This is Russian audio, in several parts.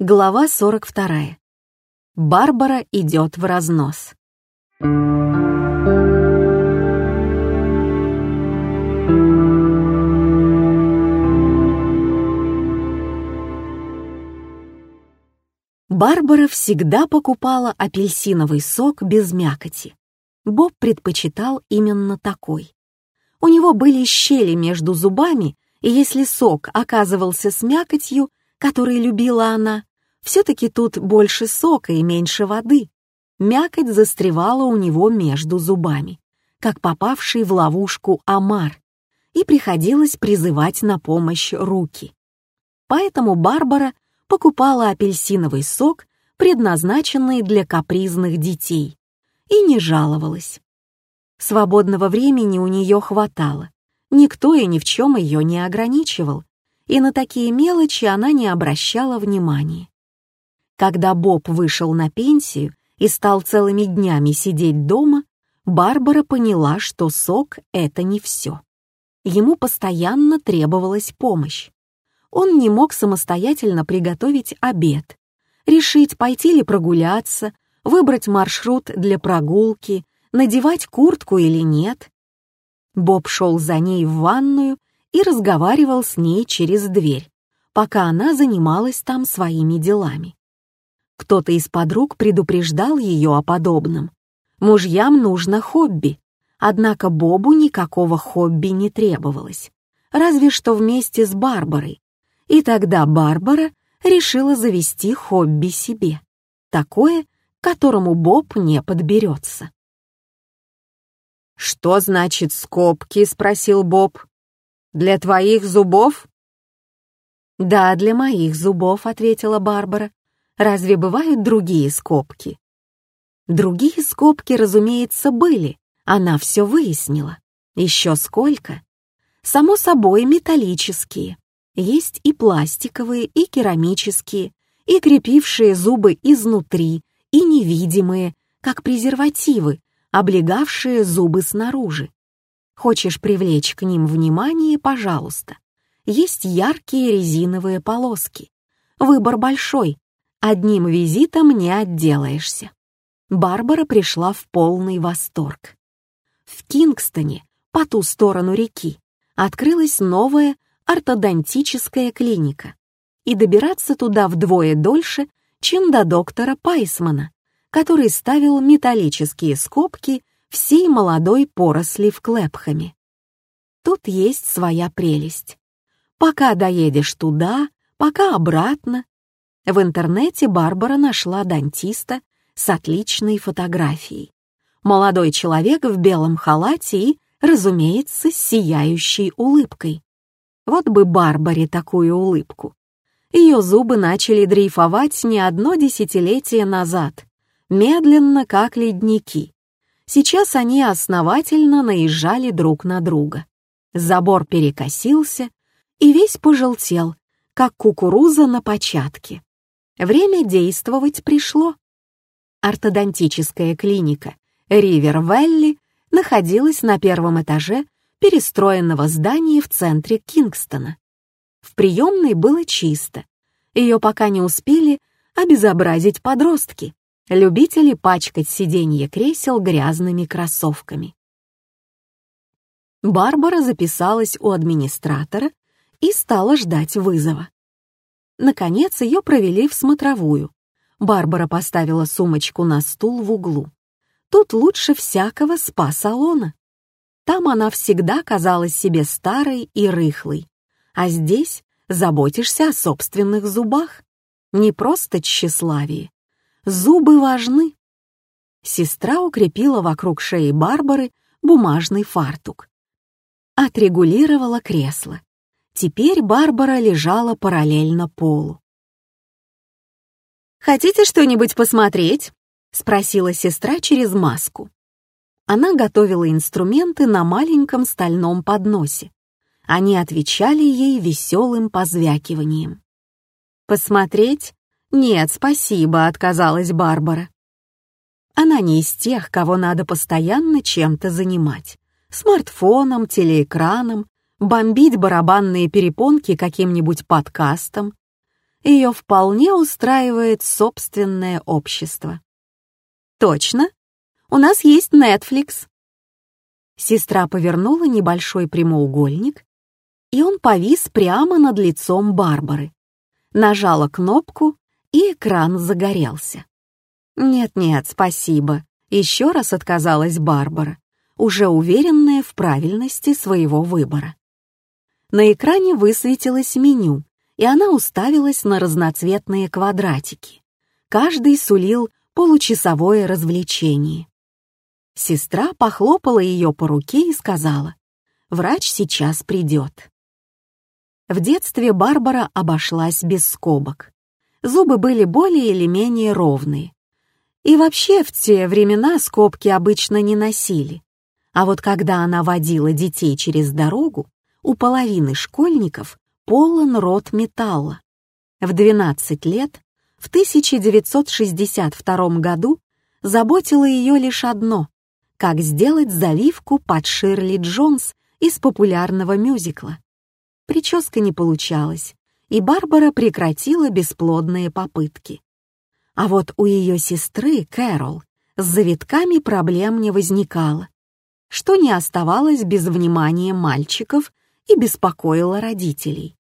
Глава 42. Барбара идет в разнос. Барбара всегда покупала апельсиновый сок без мякоти. Боб предпочитал именно такой. У него были щели между зубами, и если сок оказывался с мякотью, которой любила она, все-таки тут больше сока и меньше воды. Мякоть застревала у него между зубами, как попавший в ловушку омар, и приходилось призывать на помощь руки. Поэтому Барбара покупала апельсиновый сок, предназначенный для капризных детей, и не жаловалась. Свободного времени у нее хватало, никто и ни в чем ее не ограничивал, и на такие мелочи она не обращала внимания. Когда Боб вышел на пенсию и стал целыми днями сидеть дома, Барбара поняла, что сок — это не все. Ему постоянно требовалась помощь. Он не мог самостоятельно приготовить обед, решить, пойти ли прогуляться, выбрать маршрут для прогулки, надевать куртку или нет. Боб шел за ней в ванную и разговаривал с ней через дверь, пока она занималась там своими делами. Кто-то из подруг предупреждал ее о подобном. Мужьям нужно хобби, однако Бобу никакого хобби не требовалось, разве что вместе с Барбарой. И тогда Барбара решила завести хобби себе, такое, к которому Боб не подберется. «Что значит скобки?» — спросил Боб. «Для твоих зубов?» «Да, для моих зубов», — ответила Барбара. Разве бывают другие скобки? Другие скобки, разумеется, были. Она все выяснила. Еще сколько? Само собой, металлические. Есть и пластиковые, и керамические, и крепившие зубы изнутри, и невидимые, как презервативы, облегавшие зубы снаружи. Хочешь привлечь к ним внимание, пожалуйста. Есть яркие резиновые полоски. Выбор большой, Одним визитом не отделаешься. Барбара пришла в полный восторг. В Кингстоне, по ту сторону реки, открылась новая ортодонтическая клиника, и добираться туда вдвое дольше, чем до доктора Пайсмана, который ставил металлические скобки всей молодой поросли в Клэпхаме. Тут есть своя прелесть. Пока доедешь туда, пока обратно, в интернете Барбара нашла дантиста с отличной фотографией. Молодой человек в белом халате и, разумеется, с сияющей улыбкой. Вот бы Барбаре такую улыбку. Ее зубы начали дрейфовать не одно десятилетие назад, медленно, как ледники. Сейчас они основательно наезжали друг на друга. Забор перекосился и весь пожелтел, как кукуруза на початке. Время действовать пришло. Ортодонтическая клиника Ривер-Вэлли находилась на первом этаже перестроенного здания в центре Кингстона. В приемной было чисто. Ее пока не успели обезобразить подростки, любители пачкать сиденье кресел грязными кроссовками. Барбара записалась у администратора и стала ждать вызова. Наконец ее провели в смотровую. Барбара поставила сумочку на стул в углу. Тут лучше всякого спа-салона. Там она всегда казалась себе старой и рыхлой. А здесь заботишься о собственных зубах. Не просто тщеславие. Зубы важны. Сестра укрепила вокруг шеи Барбары бумажный фартук. Отрегулировала кресло. Теперь Барбара лежала параллельно полу. «Хотите что-нибудь посмотреть?» — спросила сестра через маску. Она готовила инструменты на маленьком стальном подносе. Они отвечали ей веселым позвякиванием. «Посмотреть? Нет, спасибо», — отказалась Барбара. Она не из тех, кого надо постоянно чем-то занимать. Смартфоном, телеэкраном, бомбить барабанные перепонки каким-нибудь подкастом. ее вполне устраивает собственное общество. «Точно. У нас есть Netflix». Сестра повернула небольшой прямоугольник, и он повис прямо над лицом Барбары. Нажала кнопку, и экран загорелся. «Нет-нет, спасибо», — еще раз отказалась Барбара, уже уверенная в правильности своего выбора. На экране высветилось меню, и она уставилась на разноцветные квадратики. Каждый сулил получасовое развлечение. Сестра похлопала ее по руке и сказала, «Врач сейчас придет». В детстве Барбара обошлась без скобок. Зубы были более или менее ровные. И вообще в те времена скобки обычно не носили. А вот когда она водила детей через дорогу, у половины школьников полон рот металла. В 12 лет, в 1962 году, заботило ее лишь одно — как сделать завивку под Ширли Джонс из популярного мюзикла. Прическа не получалась, и Барбара прекратила бесплодные попытки. А вот у ее сестры, Кэрол, с завитками проблем не возникало, что не оставалось без внимания мальчиков и беспокоило родителей.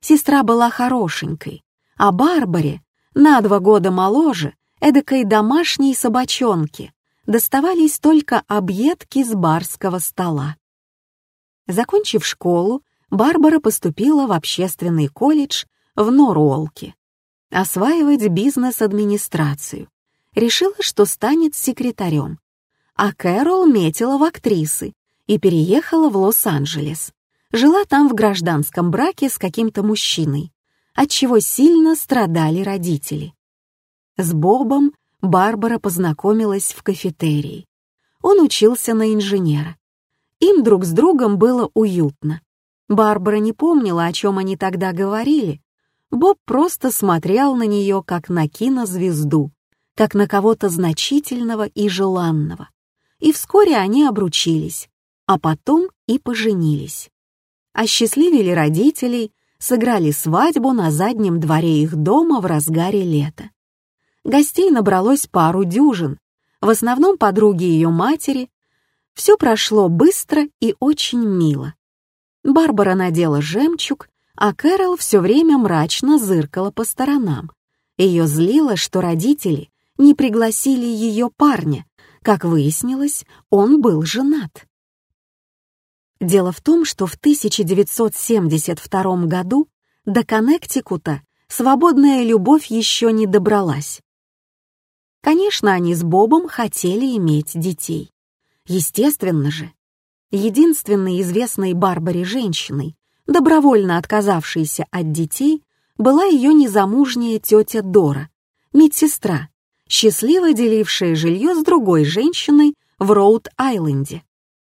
Сестра была хорошенькой, а Барбаре, на два года моложе, эдакой домашней собачонке, доставались только объедки с барского стола. Закончив школу, Барбара поступила в общественный колледж в Норуолке. Осваивать бизнес-администрацию. Решила, что станет секретарем. А Кэрол метила в актрисы и переехала в Лос-Анджелес жила там в гражданском браке с каким-то мужчиной, от чего сильно страдали родители. С Бобом Барбара познакомилась в кафетерии. Он учился на инженера. Им друг с другом было уютно. Барбара не помнила, о чем они тогда говорили. Боб просто смотрел на нее, как на кинозвезду, как на кого-то значительного и желанного. И вскоре они обручились, а потом и поженились осчастливили родителей, сыграли свадьбу на заднем дворе их дома в разгаре лета. Гостей набралось пару дюжин, в основном подруги ее матери. Все прошло быстро и очень мило. Барбара надела жемчуг, а Кэрол все время мрачно зыркала по сторонам. Ее злило, что родители не пригласили ее парня. Как выяснилось, он был женат. Дело в том, что в 1972 году до Коннектикута свободная любовь еще не добралась. Конечно, они с Бобом хотели иметь детей. Естественно же. Единственной известной Барбаре женщиной, добровольно отказавшейся от детей, была ее незамужняя тетя Дора, медсестра, счастливо делившая жилье с другой женщиной в Роуд-Айленде.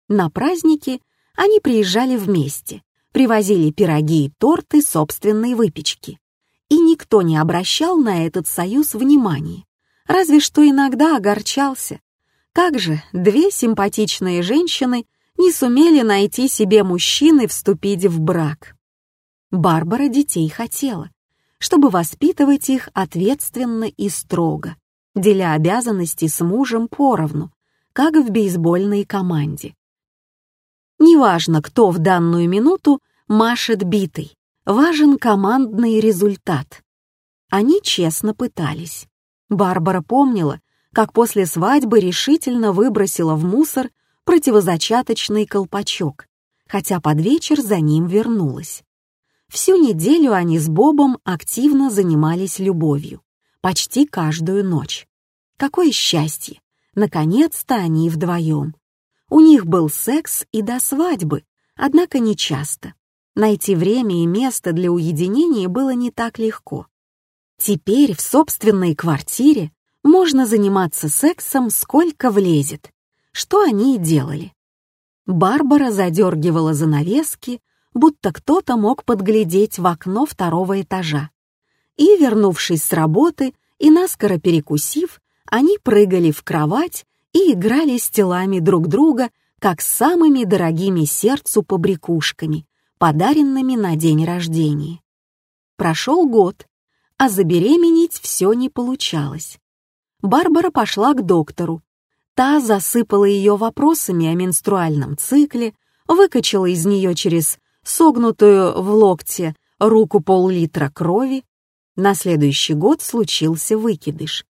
На праздники они приезжали вместе, привозили пироги и торты собственной выпечки. И никто не обращал на этот союз внимания, разве что иногда огорчался. Как же две симпатичные женщины не сумели найти себе мужчины вступить в брак? Барбара детей хотела, чтобы воспитывать их ответственно и строго, деля обязанности с мужем поровну, как в бейсбольной команде. Неважно, кто в данную минуту машет битой, важен командный результат. Они честно пытались. Барбара помнила, как после свадьбы решительно выбросила в мусор противозачаточный колпачок, хотя под вечер за ним вернулась. Всю неделю они с Бобом активно занимались любовью, почти каждую ночь. Какое счастье! Наконец-то они вдвоем. У них был секс и до свадьбы, однако не часто. Найти время и место для уединения было не так легко. Теперь в собственной квартире можно заниматься сексом сколько влезет, что они и делали. Барбара задергивала занавески, будто кто-то мог подглядеть в окно второго этажа. И, вернувшись с работы и наскоро перекусив, они прыгали в кровать и играли с телами друг друга, как самыми дорогими сердцу побрякушками, подаренными на день рождения. Прошел год, а забеременеть все не получалось. Барбара пошла к доктору. Та засыпала ее вопросами о менструальном цикле, выкачала из нее через согнутую в локте руку пол-литра крови. На следующий год случился выкидыш.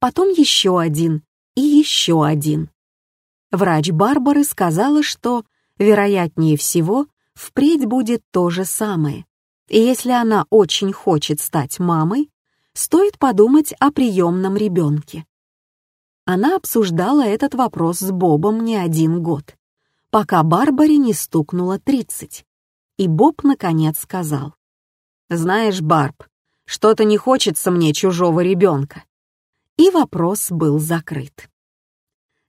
Потом еще один и еще один. Врач Барбары сказала, что, вероятнее всего, впредь будет то же самое. И если она очень хочет стать мамой, стоит подумать о приемном ребенке. Она обсуждала этот вопрос с Бобом не один год, пока Барбаре не стукнуло 30. И Боб наконец сказал, «Знаешь, Барб, что-то не хочется мне чужого ребенка». И вопрос был закрыт.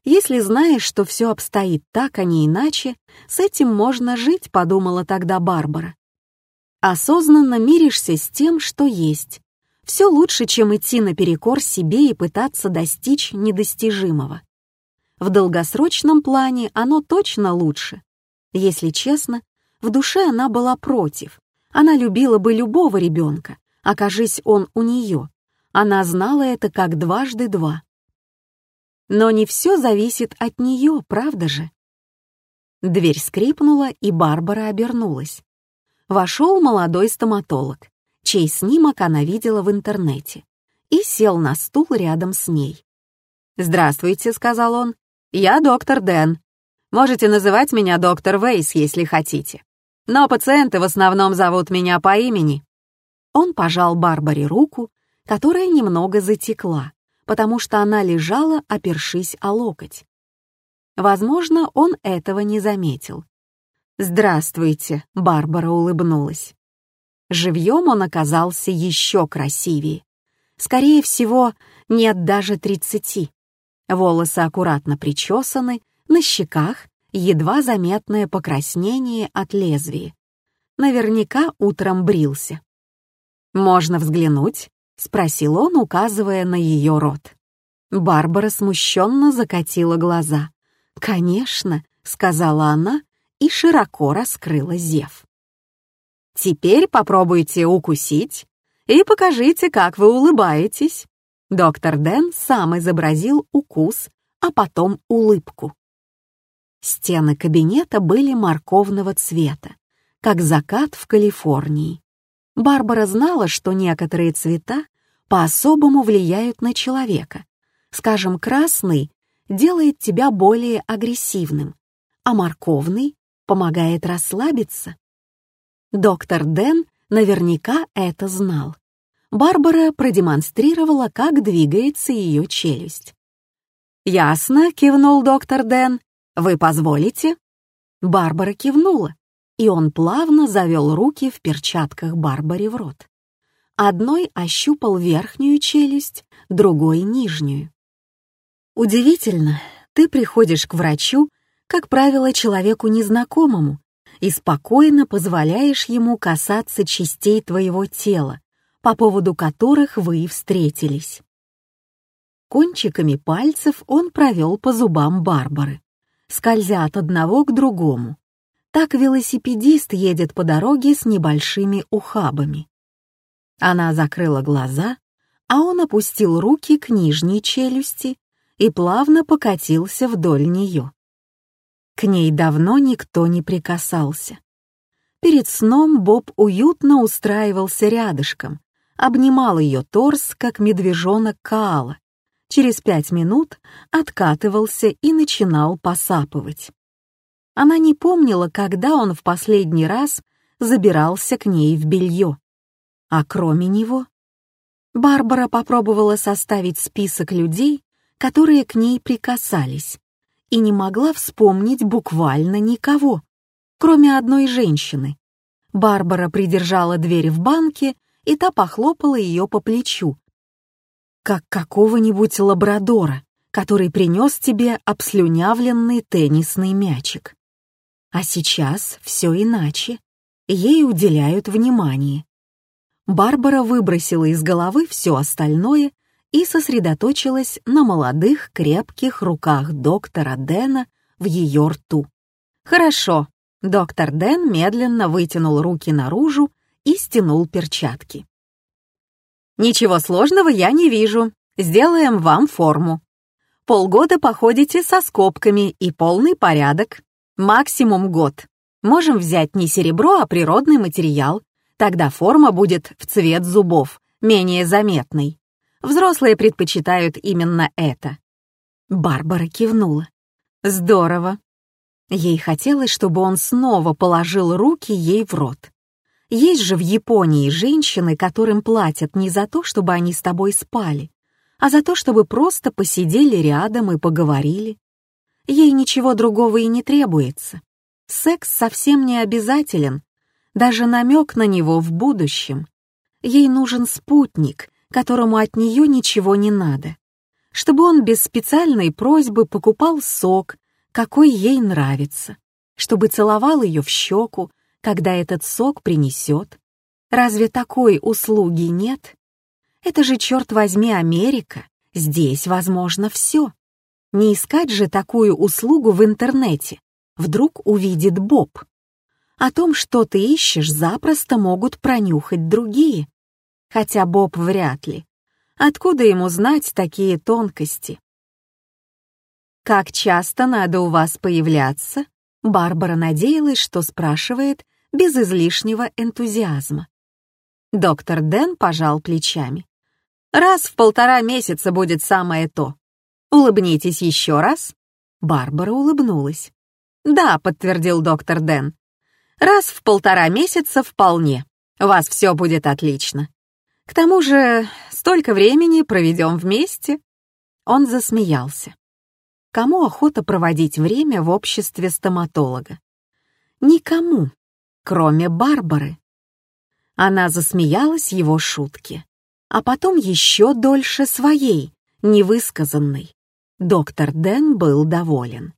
Если знаешь, что все обстоит так, а не иначе, с этим можно жить, подумала тогда Барбара. Осознанно миришься с тем, что есть. Все лучше, чем идти наперекор себе и пытаться достичь недостижимого. В долгосрочном плане оно точно лучше. Если честно, в душе она была против. Она любила бы любого ребенка, окажись он у нее. Она знала это как дважды два. Но не все зависит от нее, правда же? Дверь скрипнула, и Барбара обернулась вошел молодой стоматолог, чей снимок она видела в интернете, и сел на стул рядом с ней. «Здравствуйте», — сказал он, — «я доктор Дэн. Можете называть меня доктор Вейс, если хотите. Но пациенты в основном зовут меня по имени». Он пожал Барбаре руку, которая немного затекла, потому что она лежала, опершись о локоть. Возможно, он этого не заметил, «Здравствуйте», — Барбара улыбнулась. Живьем он оказался еще красивее. Скорее всего, нет даже тридцати. Волосы аккуратно причесаны, на щеках едва заметное покраснение от лезвия. Наверняка утром брился. «Можно взглянуть?» — спросил он, указывая на ее рот. Барбара смущенно закатила глаза. «Конечно», — сказала она, и широко раскрыла зев. «Теперь попробуйте укусить и покажите, как вы улыбаетесь». Доктор Дэн сам изобразил укус, а потом улыбку. Стены кабинета были морковного цвета, как закат в Калифорнии. Барбара знала, что некоторые цвета по-особому влияют на человека. Скажем, красный делает тебя более агрессивным, а морковный помогает расслабиться. Доктор Дэн наверняка это знал. Барбара продемонстрировала, как двигается ее челюсть. «Ясно», — кивнул доктор Дэн. «Вы позволите?» Барбара кивнула, и он плавно завел руки в перчатках Барбаре в рот. Одной ощупал верхнюю челюсть, другой — нижнюю. Удивительно, ты приходишь к врачу как правило, человеку незнакомому, и спокойно позволяешь ему касаться частей твоего тела, по поводу которых вы и встретились. Кончиками пальцев он провел по зубам Барбары, скользя от одного к другому. Так велосипедист едет по дороге с небольшими ухабами. Она закрыла глаза, а он опустил руки к нижней челюсти и плавно покатился вдоль нее. К ней давно никто не прикасался. Перед сном Боб уютно устраивался рядышком, обнимал ее торс, как медвежонок Каала. Через пять минут откатывался и начинал посапывать. Она не помнила, когда он в последний раз забирался к ней в белье. А кроме него... Барбара попробовала составить список людей, которые к ней прикасались, и не могла вспомнить буквально никого, кроме одной женщины. Барбара придержала дверь в банке, и та похлопала ее по плечу, как какого-нибудь лабрадора, который принес тебе обслюнявленный теннисный мячик. А сейчас все иначе. Ей уделяют внимание. Барбара выбросила из головы все остальное и сосредоточилась на молодых крепких руках доктора Дэна в ее рту. «Хорошо». Доктор Дэн медленно вытянул руки наружу и стянул перчатки. Ничего сложного я не вижу. Сделаем вам форму. Полгода походите со скобками и полный порядок. Максимум год. Можем взять не серебро, а природный материал. Тогда форма будет в цвет зубов, менее заметной. Взрослые предпочитают именно это. Барбара кивнула. Здорово. Ей хотелось, чтобы он снова положил руки ей в рот. Есть же в Японии женщины, которым платят не за то, чтобы они с тобой спали, а за то, чтобы просто посидели рядом и поговорили. Ей ничего другого и не требуется. Секс совсем не обязателен, даже намек на него в будущем. Ей нужен спутник, которому от нее ничего не надо, чтобы он без специальной просьбы покупал сок, какой ей нравится, чтобы целовал ее в щеку, когда этот сок принесет. Разве такой услуги нет? Это же, черт возьми, Америка. Здесь возможно все. Не искать же такую услугу в интернете. Вдруг увидит Боб. О том, что ты ищешь, запросто могут пронюхать другие. Хотя Боб вряд ли. Откуда ему знать такие тонкости? «Как часто надо у вас появляться?» Барбара надеялась, что спрашивает без излишнего энтузиазма. Доктор Дэн пожал плечами. «Раз в полтора месяца будет самое то. Улыбнитесь еще раз». Барбара улыбнулась. «Да», — подтвердил доктор Дэн. «Раз в полтора месяца вполне. У вас все будет отлично. К тому же столько времени проведем вместе». Он засмеялся. Кому охота проводить время в обществе стоматолога? Никому, кроме Барбары. Она засмеялась его шутке, а потом еще дольше своей, невысказанной. Доктор Дэн был доволен.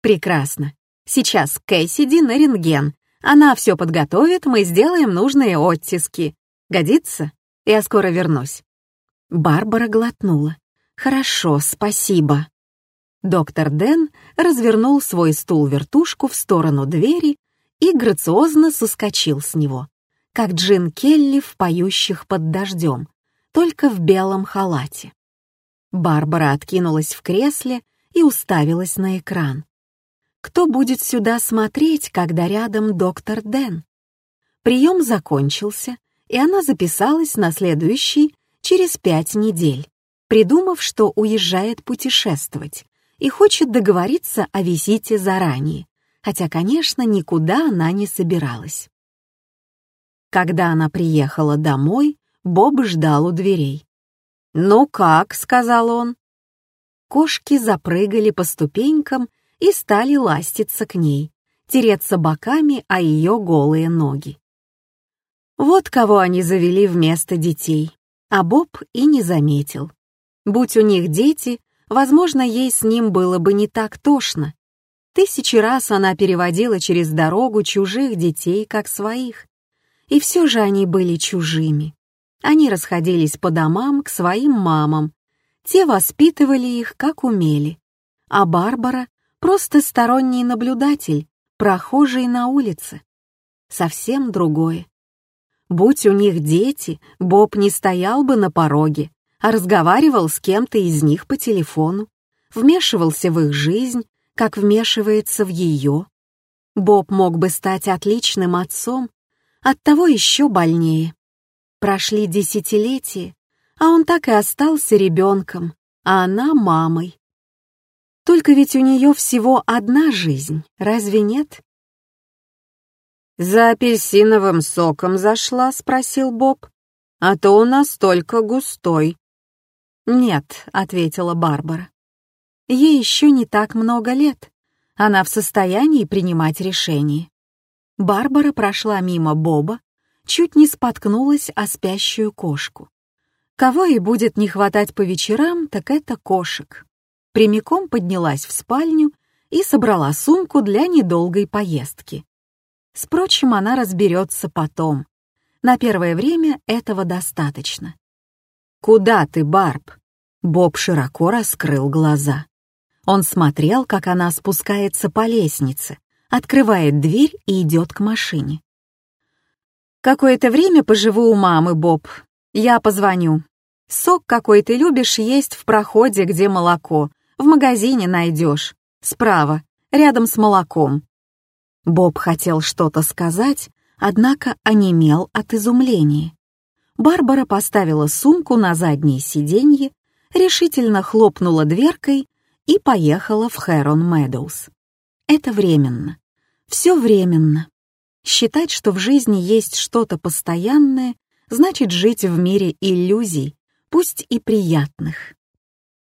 «Прекрасно. Сейчас Кэссиди на рентген. Она все подготовит, мы сделаем нужные оттиски. Годится? Я скоро вернусь». Барбара глотнула. «Хорошо, спасибо». Доктор Дэн развернул свой стул-вертушку в сторону двери и грациозно соскочил с него, как Джин Келли в «Поющих под дождем», только в белом халате. Барбара откинулась в кресле и уставилась на экран. Кто будет сюда смотреть, когда рядом доктор Дэн? Прием закончился, и она записалась на следующий через пять недель, придумав, что уезжает путешествовать, и хочет договориться о визите заранее, хотя, конечно, никуда она не собиралась. Когда она приехала домой, Боб ждал у дверей. «Ну как?» — сказал он. Кошки запрыгали по ступенькам и стали ластиться к ней, тереться боками о ее голые ноги. Вот кого они завели вместо детей, а Боб и не заметил. Будь у них дети, Возможно, ей с ним было бы не так тошно. Тысячи раз она переводила через дорогу чужих детей, как своих. И все же они были чужими. Они расходились по домам к своим мамам. Те воспитывали их, как умели. А Барбара — просто сторонний наблюдатель, прохожий на улице. Совсем другое. Будь у них дети, Боб не стоял бы на пороге, а разговаривал с кем-то из них по телефону, вмешивался в их жизнь, как вмешивается в ее. Боб мог бы стать отличным отцом, оттого еще больнее. Прошли десятилетия, а он так и остался ребенком, а она мамой. Только ведь у нее всего одна жизнь, разве нет? «За апельсиновым соком зашла?» — спросил Боб. «А то у нас только густой». «Нет», — ответила Барбара. «Ей еще не так много лет. Она в состоянии принимать решения». Барбара прошла мимо Боба, чуть не споткнулась о спящую кошку. Кого ей будет не хватать по вечерам, так это кошек. Прямиком поднялась в спальню и собрала сумку для недолгой поездки. Впрочем, она разберется потом. На первое время этого достаточно. «Куда ты, Барб?» Боб широко раскрыл глаза. Он смотрел, как она спускается по лестнице, открывает дверь и идет к машине. «Какое-то время поживу у мамы, Боб. Я позвоню. Сок какой ты любишь есть в проходе, где молоко. В магазине найдешь. Справа, рядом с молоком». Боб хотел что-то сказать, однако онемел от изумления. Барбара поставила сумку на заднее сиденье, решительно хлопнула дверкой и поехала в Хэрон Мэдоуз. Это временно. Все временно. Считать, что в жизни есть что-то постоянное, значит жить в мире иллюзий, пусть и приятных.